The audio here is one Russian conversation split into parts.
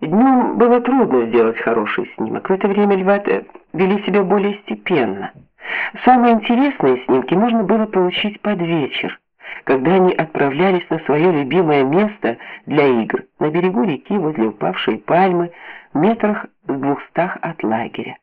Днем было трудно сделать хороший снимок. В это время львята вели себя более степенно. Самые интересные снимки можно было получить под вечер, когда они отправлялись на свое любимое место для игр на берегу реки возле упавшей пальмы, в метрах с двухстах от лагеря.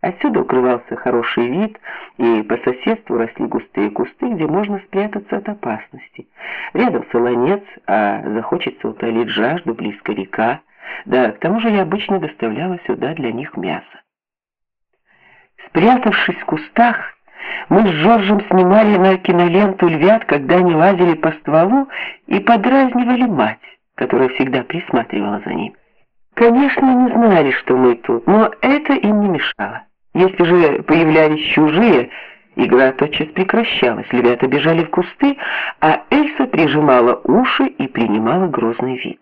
Отсюда укрывался хороший вид, и по соседству росли густые кусты, где можно спрятаться от опасности. Рядом солонец, а захочется утолить жажду, близко река. Да, к тому же я обычно доставляла сюда для них мясо. Спрятавшись в кустах, мы с Жоржем снимали на киноленту львят, когда они лазили по стволу и подразнивали мать, которая всегда присматривала за ним. Конечно, не знали, что мы тут, но это им не мешало. Если же появлялись чужие, игра тотчас прекращалась. Львята бежали в кусты, а Эльса прижимала уши и принимала грозный вид.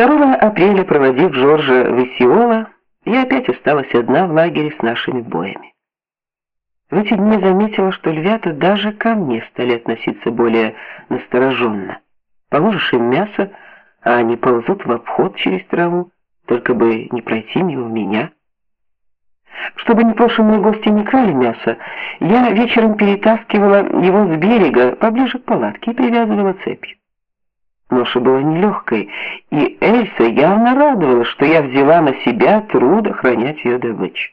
2 апреля, проводив Жоржа в Исиола, я опять осталась одна в лагере с нашими боями. В эти дни заметила, что львята даже ко мне стали относиться более настороженно. Положишь им мясо, а они ползут в обход через траву, только бы не пройти мимо меня. Чтобы непрошенные гости не крали мясо, я вечером перетаскивала его с берега поближе к палатке и привязывала цепью. Ноша была нелегкой, и Эльса явно радовалась, что я взяла на себя труд охранять ее добычу.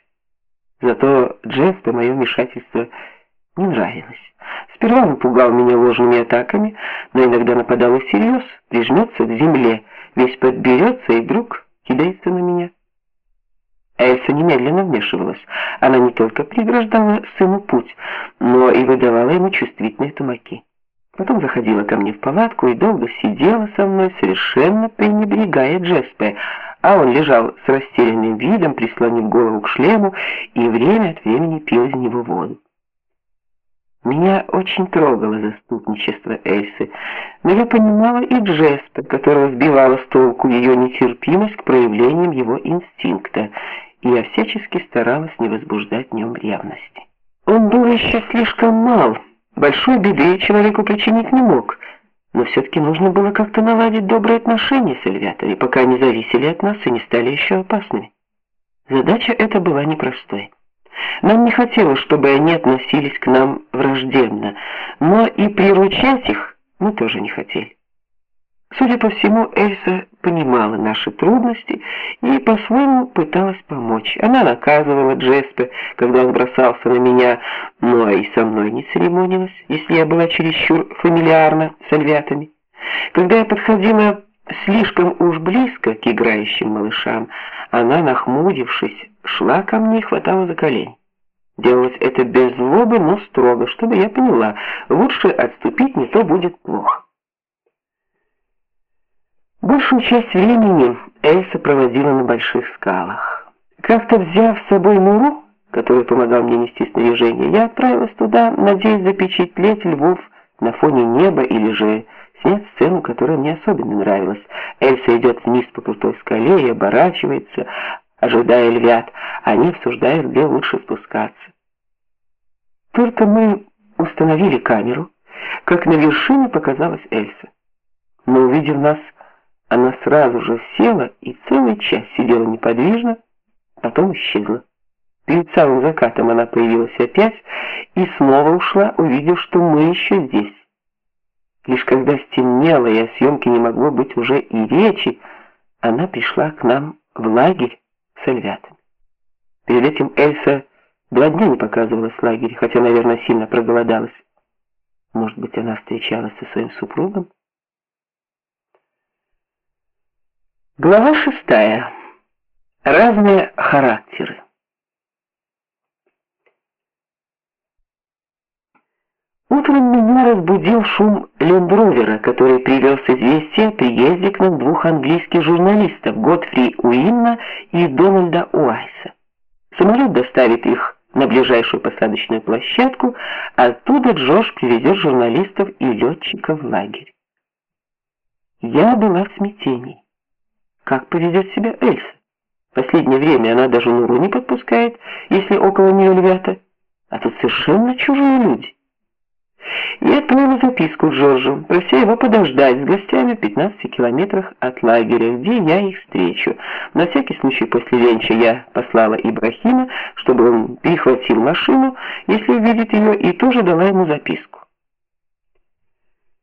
Зато Джеспе мое вмешательство не нравилось. Сперва он пугал меня ложными атаками, но иногда нападал всерьез, прижмется к земле, весь подберется и вдруг кидается на меня. Эльса немедленно вмешивалась. Она не только преграждала сыну путь, но и выдавала ему чувствительные тумаки. Потом заходила ко мне в палатку и долго сидела со мной, совершенно пренебрегая Джеспе, а он лежал с растерянным видом, прислонив голову к шлему и время от времени пил из него воду. Меня очень трогало заступничество Эльсы, но я понимала и Джеспе, которого сбивала с толку ее нетерпимость к проявлениям его инстинкта, и я всячески старалась не возбуждать в нем ревности. Он был еще слишком мал, большой беды человеку причинить не мог, но все-таки нужно было как-то наладить добрые отношения с львятами, пока они зависели от нас и не стали еще опасными. Задача эта была непростой. Нам не хотелось, чтобы они относились к нам враждебно, но и приручать их мы тоже не хотели. Судя по всему, Эльса понимала наши трудности и по-своему пыталась помочь. Она наказывала Джеспе, когда он бросался на меня, но и со мной не церемонилась, если я была чересчур фамильярна с альвятами. Когда я подходила слишком уж близко к играющим малышам, она, нахмурившись, шла ко мне и хватала за колени. Делалось это без злобы, но строго, чтобы я поняла, лучше отступить, не то будет плохо. Большую часть времени Эльса проводила на больших скалах. Как-то взяв с собой Муру, который помогал мне нести снаряжение, я отправилась туда, надеясь запечатлеть львов на фоне неба или же снять сцену, которая мне особенно нравилась. Эльса идет вниз по крутой скале и оборачивается, ожидая львят, они обсуждают, где лучше спускаться. Только мы установили камеру, как на вершине показалась Эльса. Но увидев нас, она сразу же села и целый час сидела неподвижно, потом исчезла. Перед самым закатом она появилась опять и снова ушла, увидев, что мы еще здесь. Лишь когда стемнело и о съемке не могло быть уже и речи, она пришла к нам в лагерь с львятами. Перед этим Эльса два дня не показывалась в лагере, хотя, наверное, сильно проголодалась. Может быть, она встречалась со своим супругом? Глава шестая. Разные характеры. Утром меня разбудил шум лендровера, который привез известие о приезде к нам двух английских журналистов, Готфри Уинна и Дональда Уайса. Самолет доставит их на ближайшую посадочную площадку, оттуда Джош привезет журналистов и летчиков в лагерь. Я была в смятении. Как поведет себя Эльса? В последнее время она даже Нуру не подпускает, если около нее львята, а тут совершенно чужие люди. и отправила записку Джорджу, прося его подождать с гостями в 15 километрах от лагеря, где я их встречу. На всякий случай после ленча я послала Ибрахима, чтобы он перехватил машину, если увидит ее, и тоже дала ему записку.